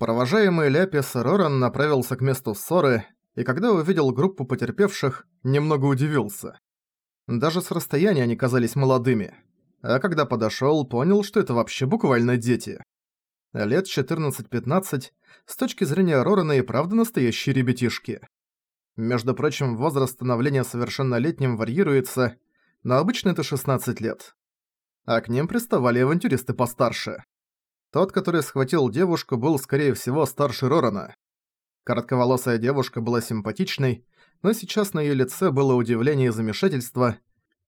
Провожаемый Ляпис Роран направился к месту ссоры, и когда увидел группу потерпевших, немного удивился. Даже с расстояния они казались молодыми. А когда подошёл, понял, что это вообще буквально дети. Лет 14-15, с точки зрения Рорана и правда настоящие ребятишки. Между прочим, возраст становления совершеннолетним варьируется, но обычно это 16 лет. А к ним приставали авантюристы постарше. Тот, который схватил девушку, был, скорее всего, старше Рорана. Коротковолосая девушка была симпатичной, но сейчас на её лице было удивление и замешательство.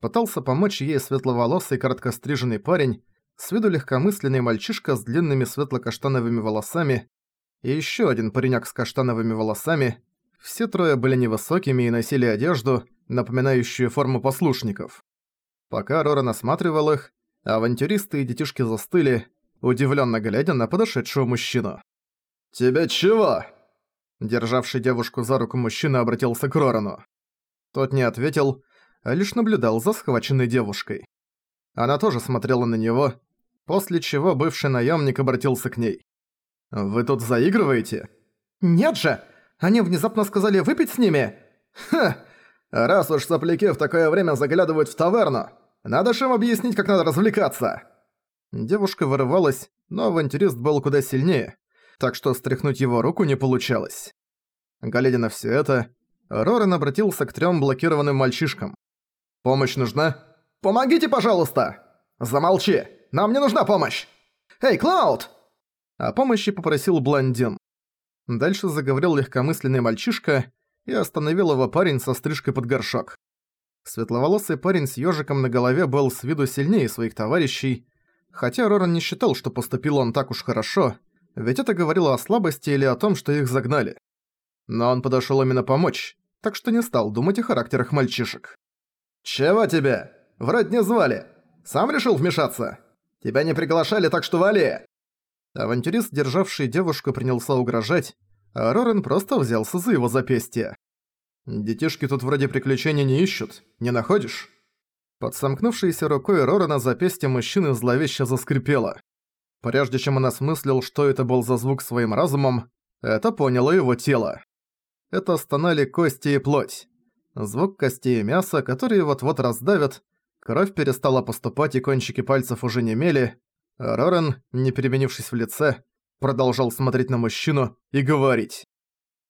Пытался помочь ей светловолосый короткостриженный парень, с виду легкомысленный мальчишка с длинными светло-каштановыми волосами и ещё один паренек с каштановыми волосами. Все трое были невысокими и носили одежду, напоминающую форму послушников. Пока Роран осматривал их, авантюристы и детишки застыли, удивленно глядя на подошедшего мужчину. «Тебе чего?» Державший девушку за руку мужчина обратился к Рорану. Тот не ответил, а лишь наблюдал за схваченной девушкой. Она тоже смотрела на него, после чего бывший наемник обратился к ней. «Вы тут заигрываете?» «Нет же! Они внезапно сказали выпить с ними!» «Ха! Раз уж сопляки в такое время заглядывают в таверну, надо же им объяснить, как надо развлекаться!» Девушка вырывалась, но авантюрист был куда сильнее, так что стряхнуть его руку не получалось. Глядя на всё это, Рорен обратился к трём блокированным мальчишкам. «Помощь нужна?» «Помогите, пожалуйста!» «Замолчи! Нам не нужна помощь!» «Эй, Клауд!» О помощи попросил блондин. Дальше заговорил легкомысленный мальчишка и остановил его парень со стрижкой под горшок. Светловолосый парень с ёжиком на голове был с виду сильнее своих товарищей, Хотя Роран не считал, что поступил он так уж хорошо, ведь это говорило о слабости или о том, что их загнали. Но он подошёл именно помочь, так что не стал думать о характерах мальчишек. «Чего тебе? Вроде не звали. Сам решил вмешаться? Тебя не приглашали, так что вали!» Авантюрист, державший девушку, принялся угрожать, а Рорен просто взялся за его запястье. «Детишки тут вроде приключений не ищут, не находишь?» Под сомкнувшейся рукой Рорана запястье мужчины зловеще заскрипело. Прежде чем он осмыслил, что это был за звук своим разумом, это поняло его тело. Это стонали кости и плоть. Звук костей и мяса, которые вот-вот раздавят, кровь перестала поступать и кончики пальцев уже не мели. Роран, не переменившись в лице, продолжал смотреть на мужчину и говорить.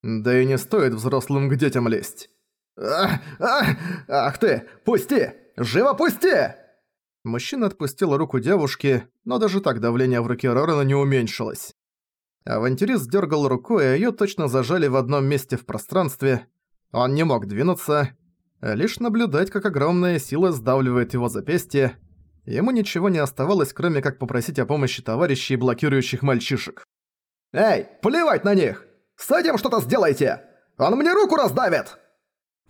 «Да и не стоит взрослым к детям лезть». «Ах, ах, ах ты, пусти! Живо пусти!» Мужчина отпустил руку девушки, но даже так давление в руке Рорана не уменьшилось. Авантюрист дергал рукой, а её точно зажали в одном месте в пространстве. Он не мог двинуться, лишь наблюдать, как огромная сила сдавливает его запястье. Ему ничего не оставалось, кроме как попросить о помощи товарищей, блокирующих мальчишек. «Эй, плевать на них! С этим что-то сделайте! Он мне руку раздавит!»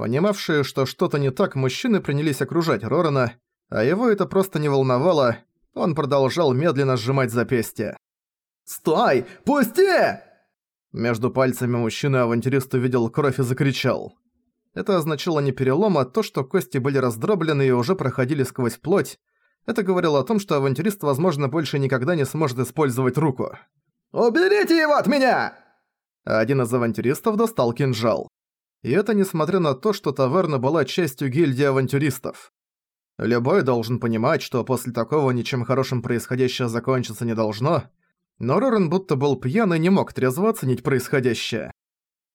Понимавшие, что что-то не так, мужчины принялись окружать Рорана, а его это просто не волновало, он продолжал медленно сжимать запястье. «Стой! Пусти!» Между пальцами мужчины-авантюрист увидел кровь и закричал. Это означало не перелом, а то, что кости были раздроблены и уже проходили сквозь плоть. Это говорило о том, что авантюрист, возможно, больше никогда не сможет использовать руку. «Уберите его от меня!» Один из авантюристов достал кинжал. И это несмотря на то, что таверна была частью гильдии авантюристов. Любой должен понимать, что после такого ничем хорошим происходящее закончиться не должно, но Рорен будто был пьян и не мог трезво оценить происходящее.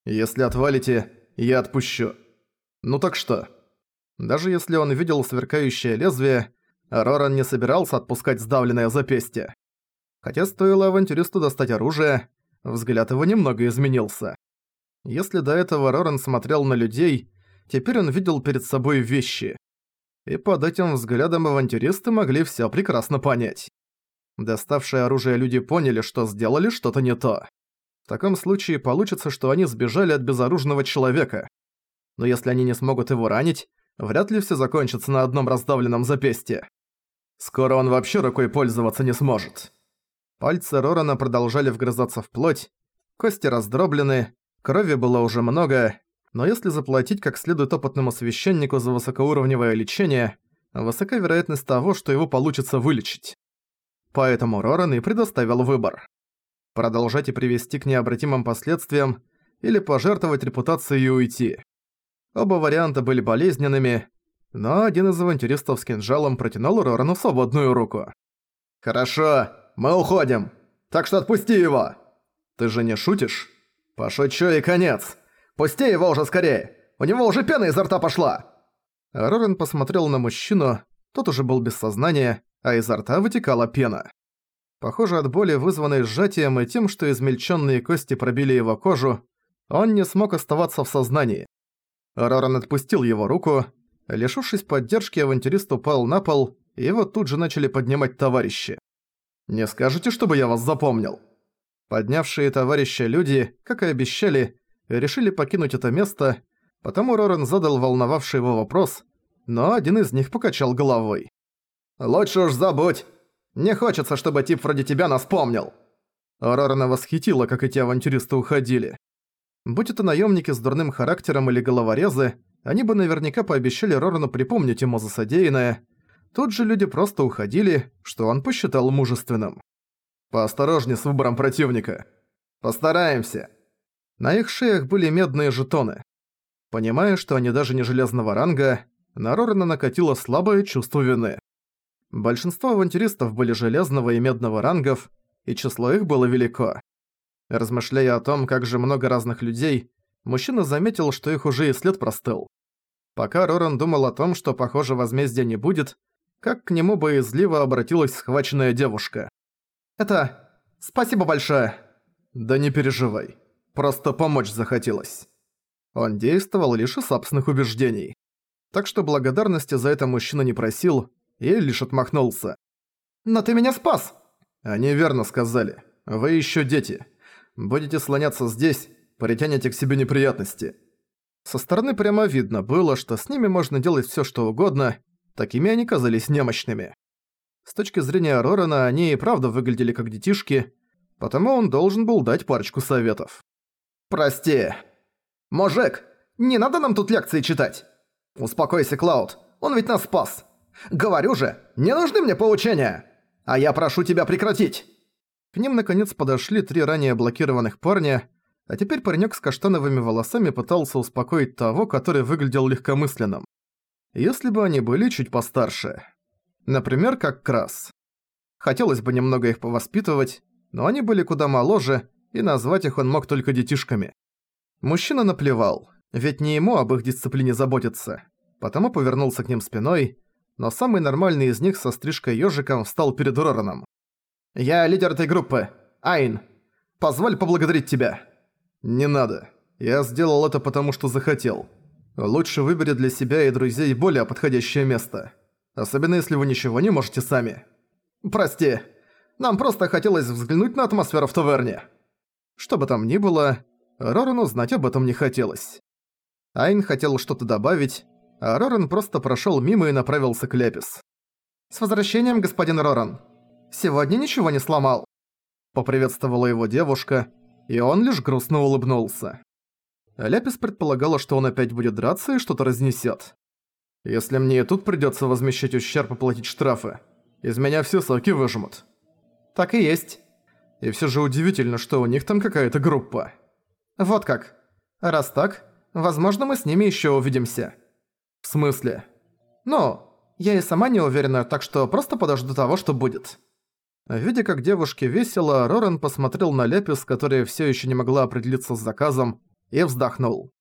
«Если отвалите, я отпущу». «Ну так что?» Даже если он видел сверкающее лезвие, Роран не собирался отпускать сдавленное запястье. Хотя стоило авантюристу достать оружие, взгляд его немного изменился. Если до этого Роран смотрел на людей, теперь он видел перед собой вещи. И под этим взглядом авантюристы могли всё прекрасно понять. Доставшие оружие люди поняли, что сделали что-то не то. В таком случае получится, что они сбежали от безоружного человека. Но если они не смогут его ранить, вряд ли всё закончится на одном раздавленном запястье. Скоро он вообще рукой пользоваться не сможет. Пальцы Рорана продолжали вгрызаться в плоть, кости раздроблены, Крови было уже много, но если заплатить как следует опытному священнику за высокоуровневое лечение, высока вероятность того, что его получится вылечить. Поэтому Роран и предоставил выбор. продолжать и привести к необратимым последствиям, или пожертвовать репутацией и уйти. Оба варианта были болезненными, но один из авантюристов с кинжалом протянул Рорану свободную руку. «Хорошо, мы уходим, так что отпусти его!» «Ты же не шутишь?» «Пошучу и конец! Пусти его уже скорее! У него уже пена изо рта пошла!» Роран посмотрел на мужчину, тот уже был без сознания, а изо рта вытекала пена. Похоже, от боли, вызванной сжатием и тем, что измельченные кости пробили его кожу, он не смог оставаться в сознании. Роран отпустил его руку. Лишившись поддержки, авантюрист упал на пол, и его тут же начали поднимать товарищи. «Не скажете, чтобы я вас запомнил?» Поднявшие товарища люди, как и обещали, решили покинуть это место, потому Роран задал волновавший его вопрос, но один из них покачал головой. «Лучше уж забудь. Не хочется, чтобы тип вроде тебя нас помнил». Рорана восхитила, как эти авантюристы уходили. Будь это наемники с дурным характером или головорезы, они бы наверняка пообещали Рорану припомнить ему за содеянное. Тут же люди просто уходили, что он посчитал мужественным. «Поосторожнее с выбором противника. Постараемся». На их шеях были медные жетоны. Понимая, что они даже не железного ранга, на Рорана накатило слабое чувство вины. Большинство авантюристов были железного и медного рангов, и число их было велико. Размышляя о том, как же много разных людей, мужчина заметил, что их уже и след простыл. Пока Роран думал о том, что, похоже, возмездия не будет, как к нему боязливо обратилась схваченная девушка. «Это... спасибо большое!» «Да не переживай. Просто помочь захотелось». Он действовал лишь из собственных убеждений. Так что благодарности за это мужчина не просил и лишь отмахнулся. «Но ты меня спас!» «Они верно сказали. Вы еще дети. Будете слоняться здесь, притянете к себе неприятности. Со стороны прямо видно было, что с ними можно делать всё что угодно, такими они казались немощными. С точки зрения Рорана они и правда выглядели как детишки, потому он должен был дать парочку советов. «Прости. Мужик, не надо нам тут лекции читать. Успокойся, Клауд, он ведь нас спас. Говорю же, не нужны мне поучения. А я прошу тебя прекратить». К ним наконец подошли три ранее блокированных парня, а теперь паренёк с каштановыми волосами пытался успокоить того, который выглядел легкомысленным. Если бы они были чуть постарше. Например, как Крас. Хотелось бы немного их повоспитывать, но они были куда моложе, и назвать их он мог только детишками. Мужчина наплевал, ведь не ему об их дисциплине заботиться, потому повернулся к ним спиной, но самый нормальный из них со стрижкой ёжиком встал перед Рораном. «Я лидер этой группы. Айн. Позволь поблагодарить тебя». «Не надо. Я сделал это потому, что захотел. Лучше выбери для себя и друзей более подходящее место. Особенно если вы ничего не можете сами». «Прости. Нам просто хотелось взглянуть на атмосферу в таверне». Что бы там ни было, Рорану знать об этом не хотелось. Айн хотел что-то добавить, а Роран просто прошёл мимо и направился к Лепис. «С возвращением, господин Роран!» Сегодня ничего не сломал». Поприветствовала его девушка, и он лишь грустно улыбнулся. Ляпис предполагала, что он опять будет драться и что-то разнесет. «Если мне и тут придется возмещать ущерб и платить штрафы, из меня все соки выжмут». «Так и есть». И все же удивительно, что у них там какая-то группа. «Вот как. Раз так, возможно, мы с ними еще увидимся». «В смысле?» «Ну, я и сама не уверена, так что просто подожду того, что будет». Видя, как девушке весело, Роран посмотрел на Лепис, которая все еще не могла определиться с заказом, и вздохнул.